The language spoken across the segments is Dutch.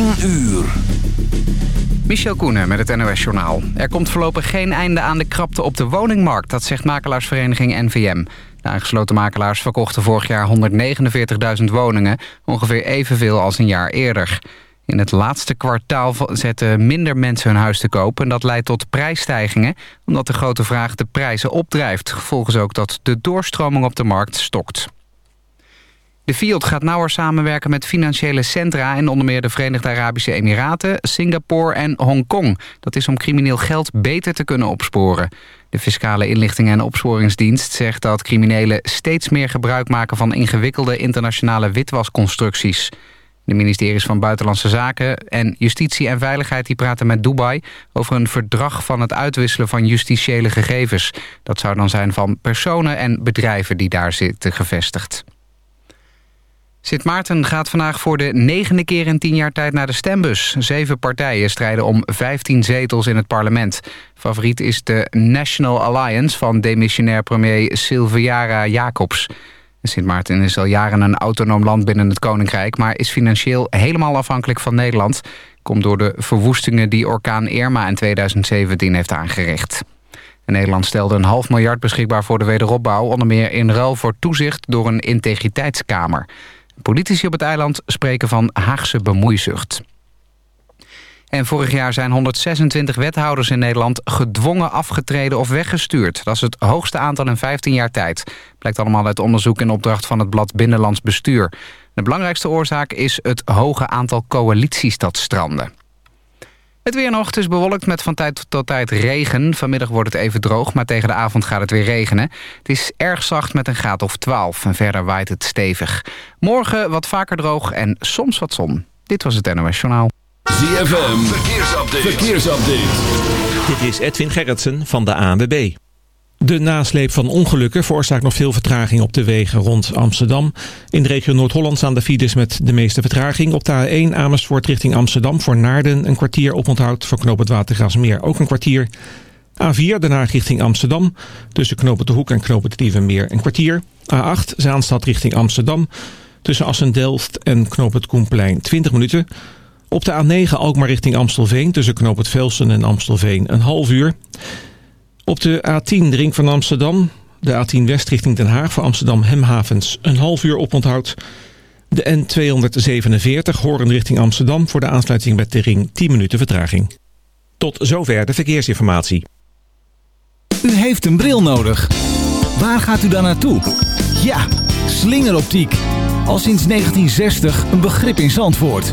10 uur. Michel Koenen met het NOS-journaal. Er komt voorlopig geen einde aan de krapte op de woningmarkt. Dat zegt makelaarsvereniging NVM. De aangesloten makelaars verkochten vorig jaar 149.000 woningen. Ongeveer evenveel als een jaar eerder. In het laatste kwartaal zetten minder mensen hun huis te koop... en dat leidt tot prijsstijgingen... omdat de grote vraag de prijzen opdrijft. Gevolg is ook dat de doorstroming op de markt stokt. De Fiat gaat nauwer samenwerken met financiële centra... in onder meer de Verenigde Arabische Emiraten, Singapore en Hongkong. Dat is om crimineel geld beter te kunnen opsporen. De Fiscale Inlichtingen en Opsporingsdienst zegt dat criminelen... steeds meer gebruik maken van ingewikkelde internationale witwasconstructies. De ministeries van Buitenlandse Zaken en Justitie en Veiligheid... die praten met Dubai over een verdrag van het uitwisselen van justitiële gegevens. Dat zou dan zijn van personen en bedrijven die daar zitten gevestigd. Sint Maarten gaat vandaag voor de negende keer in tien jaar tijd naar de stembus. Zeven partijen strijden om 15 zetels in het parlement. Favoriet is de National Alliance van demissionair premier Silviara Jacobs. Sint Maarten is al jaren een autonoom land binnen het Koninkrijk... maar is financieel helemaal afhankelijk van Nederland. Komt door de verwoestingen die orkaan Irma in 2017 heeft aangericht. Nederland stelde een half miljard beschikbaar voor de wederopbouw... onder meer in ruil voor toezicht door een integriteitskamer. Politici op het eiland spreken van Haagse bemoeizucht. En vorig jaar zijn 126 wethouders in Nederland gedwongen afgetreden of weggestuurd. Dat is het hoogste aantal in 15 jaar tijd. Blijkt allemaal uit onderzoek in opdracht van het blad Binnenlands Bestuur. De belangrijkste oorzaak is het hoge aantal coalities dat stranden. Het weer nog, het is bewolkt met van tijd tot tijd regen. Vanmiddag wordt het even droog, maar tegen de avond gaat het weer regenen. Het is erg zacht met een graad of 12 en verder waait het stevig. Morgen wat vaker droog en soms wat zon. Dit was het NOS Journaal. ZFM, verkeersupdate. verkeersupdate. Dit is Edwin Gerritsen van de ANWB. De nasleep van ongelukken veroorzaakt nog veel vertraging op de wegen rond Amsterdam. In de regio Noord-Holland staan de files met de meeste vertraging. Op de A1 Amersfoort richting Amsterdam voor Naarden een kwartier oponthoud. Voor Knoop het Watergraasmeer ook een kwartier. A4 daarna richting Amsterdam. Tussen Knoop de Hoek en Knoop het een kwartier. A8 Zaanstad richting Amsterdam. Tussen Assen-Delft en Knoop het Koenplein 20 minuten. Op de A9 Alkmaar richting Amstelveen. Tussen Knoop Velsen en Amstelveen een half uur. Op de A10 de ring van Amsterdam. De A10 West richting Den Haag voor Amsterdam Hemhavens een half uur oponthoud. De N247 Horen richting Amsterdam voor de aansluiting met de ring 10 minuten vertraging. Tot zover de verkeersinformatie. U heeft een bril nodig. Waar gaat u dan naartoe? Ja, slingeroptiek. Al sinds 1960 een begrip in Zandvoort.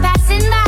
passing by.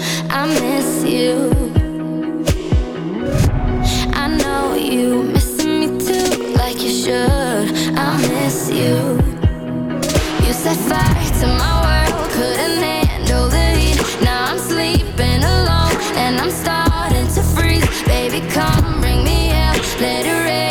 I miss you. I know you missing me too, like you should. I miss you. You set fire to my world, couldn't handle the heat. Now I'm sleeping alone and I'm starting to freeze. Baby, come bring me hell, let it rain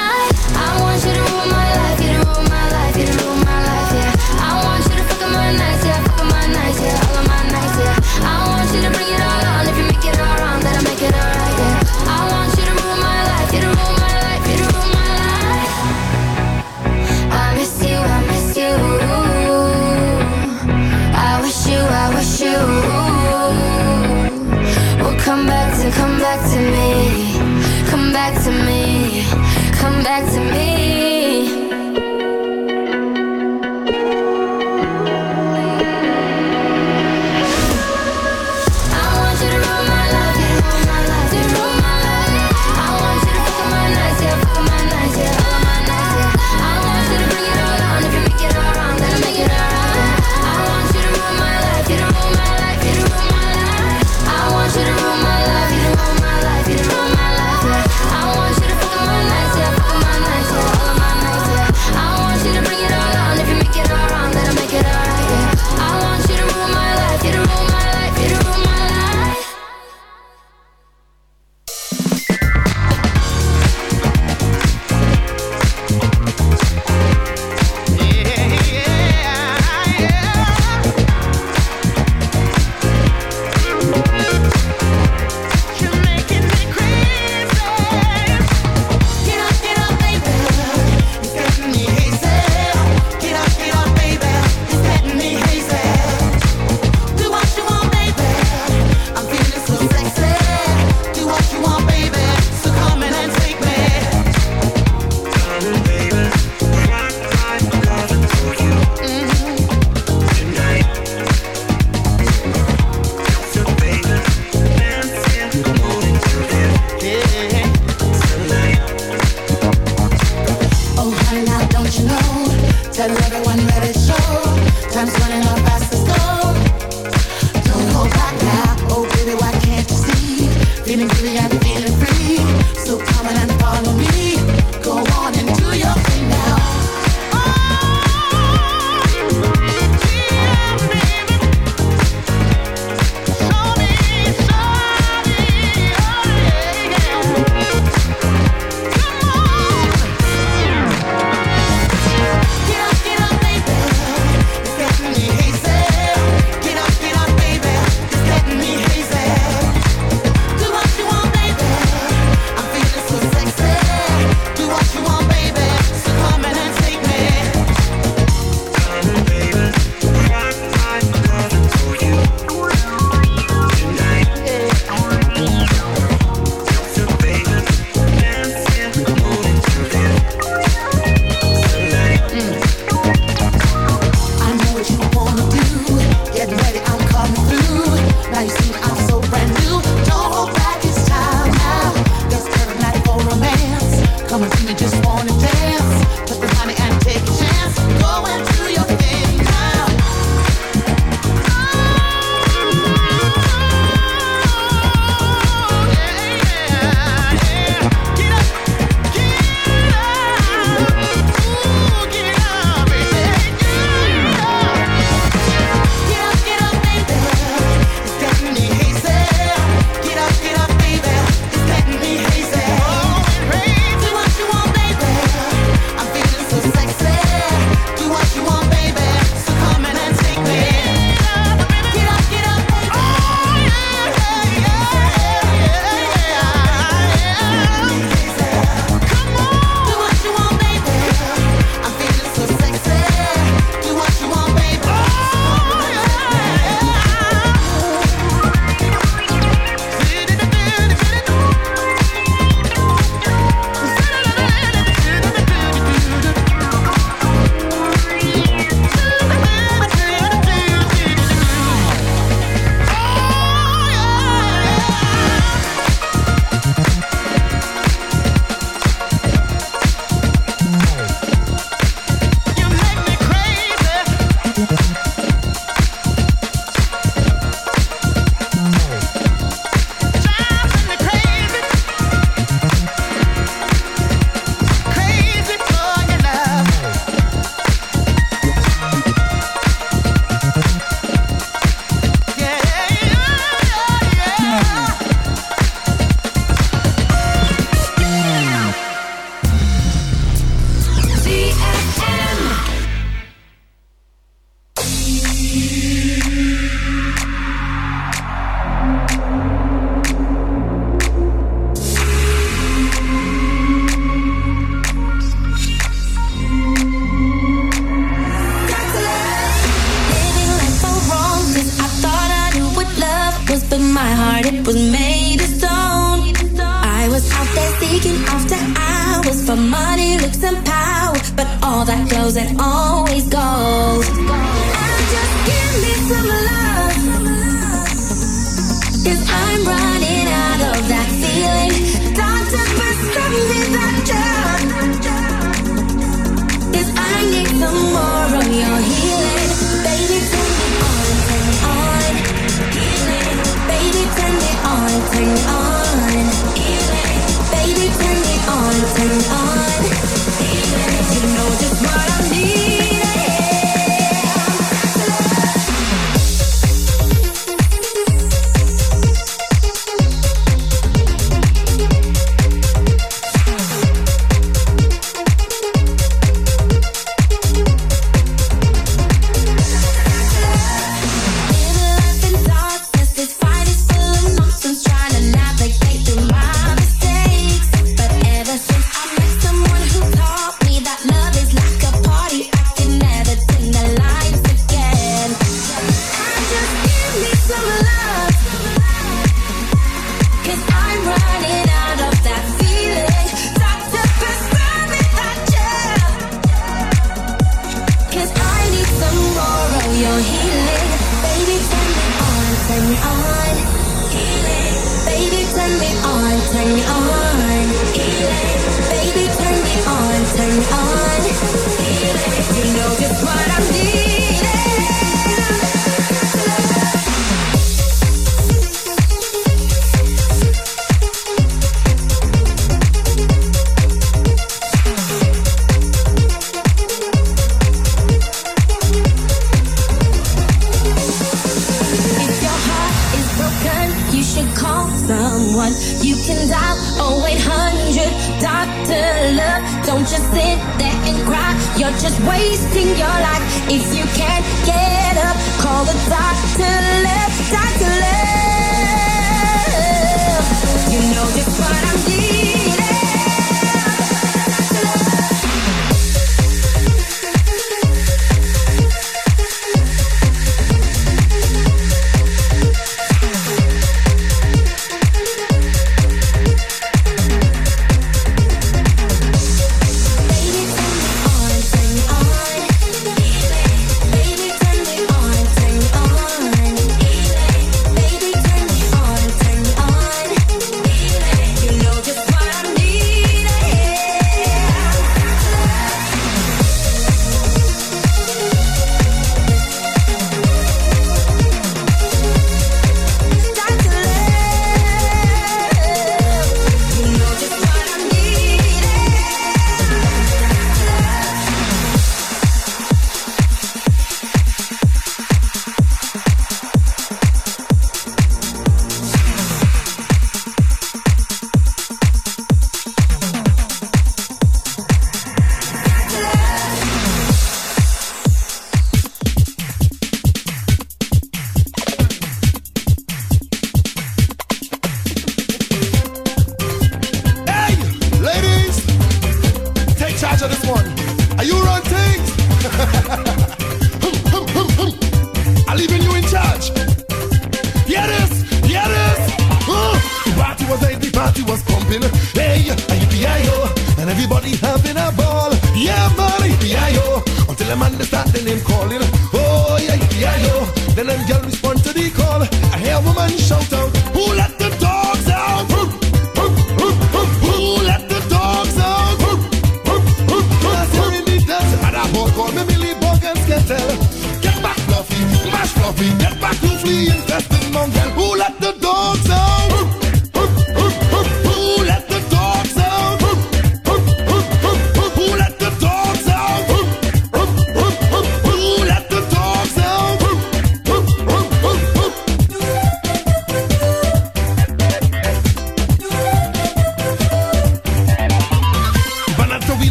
your life. If you can't get up, call the doctor. Love, doctor. Love. You know just what I'm dealing.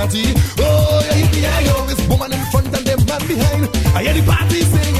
party. Oh, you hear me? I this woman in front and them man behind. I hear the party sing.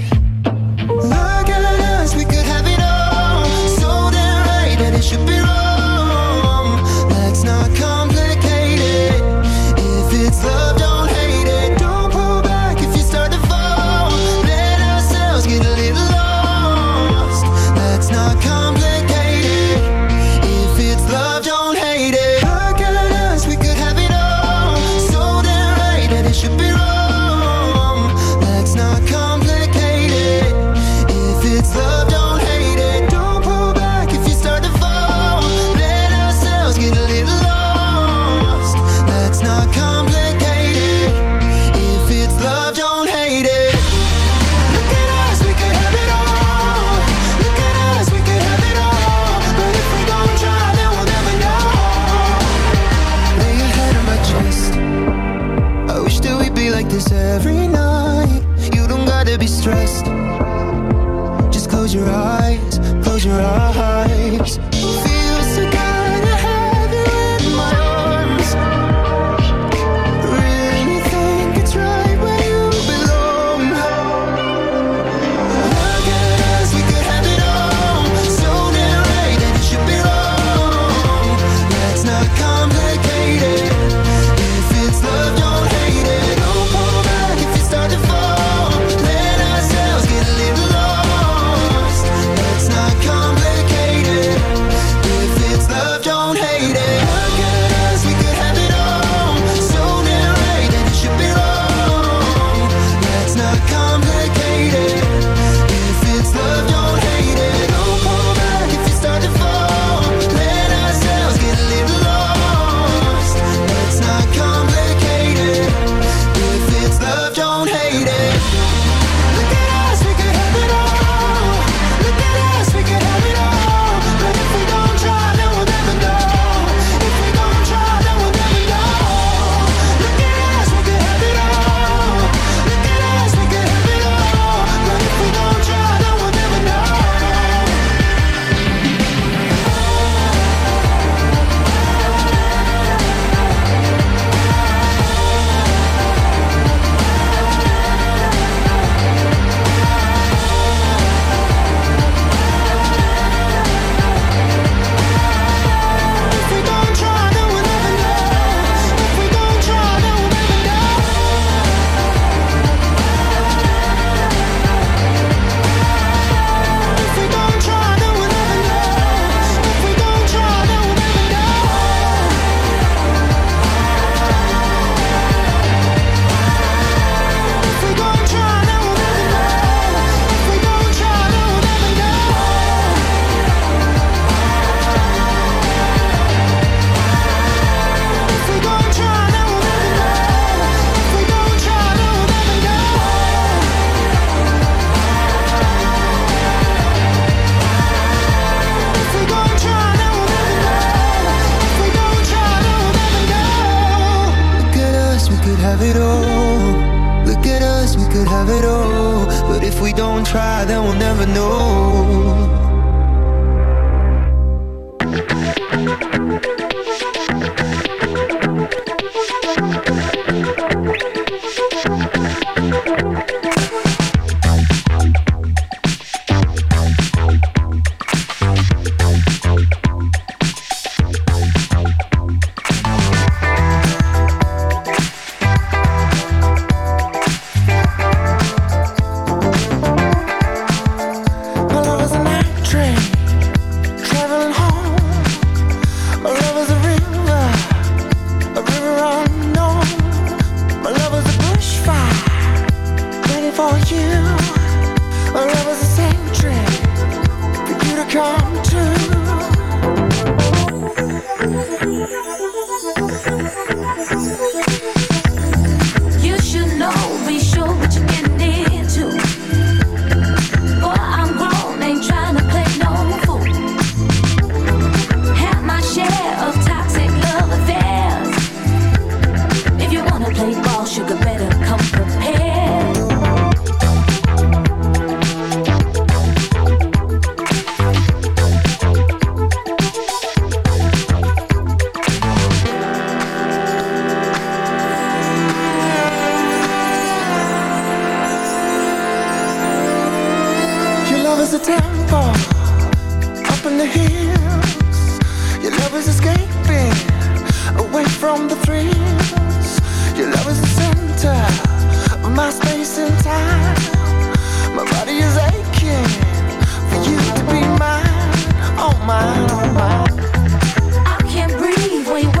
up in the hills. Your love is escaping away from the thrills. Your love is the center of my space and time. My body is aching for you to be mine. Oh mine, oh. I can't breathe when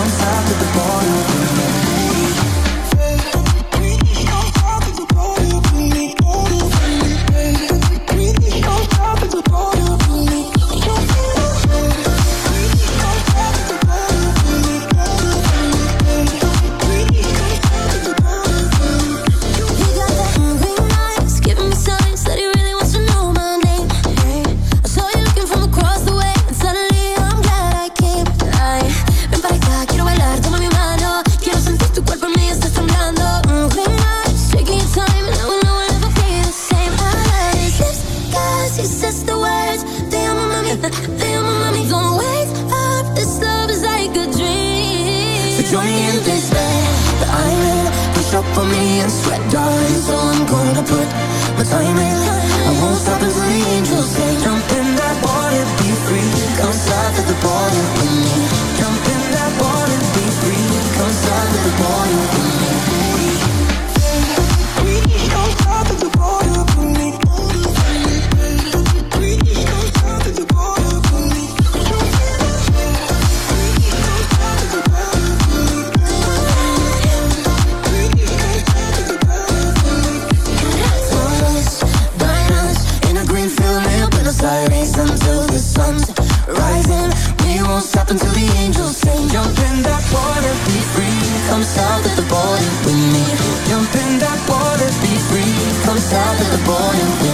comes after the boy. Up on me and sweat, darling. So I'm gonna put my time in. I won't stop until the angels say, Jump in that water, be free. Come south of the border the boy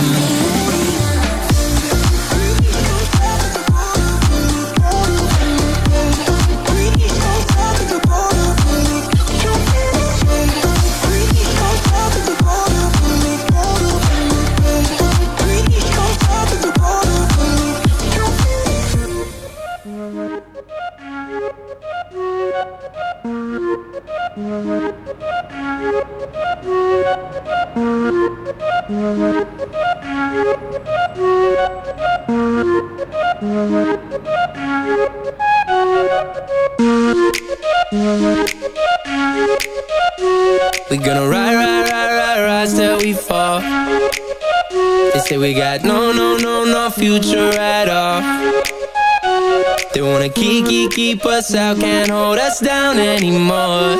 keep, us out, can't hold us down anymore.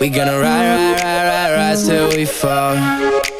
We gonna ride, ride, ride, ride, rise till we fall.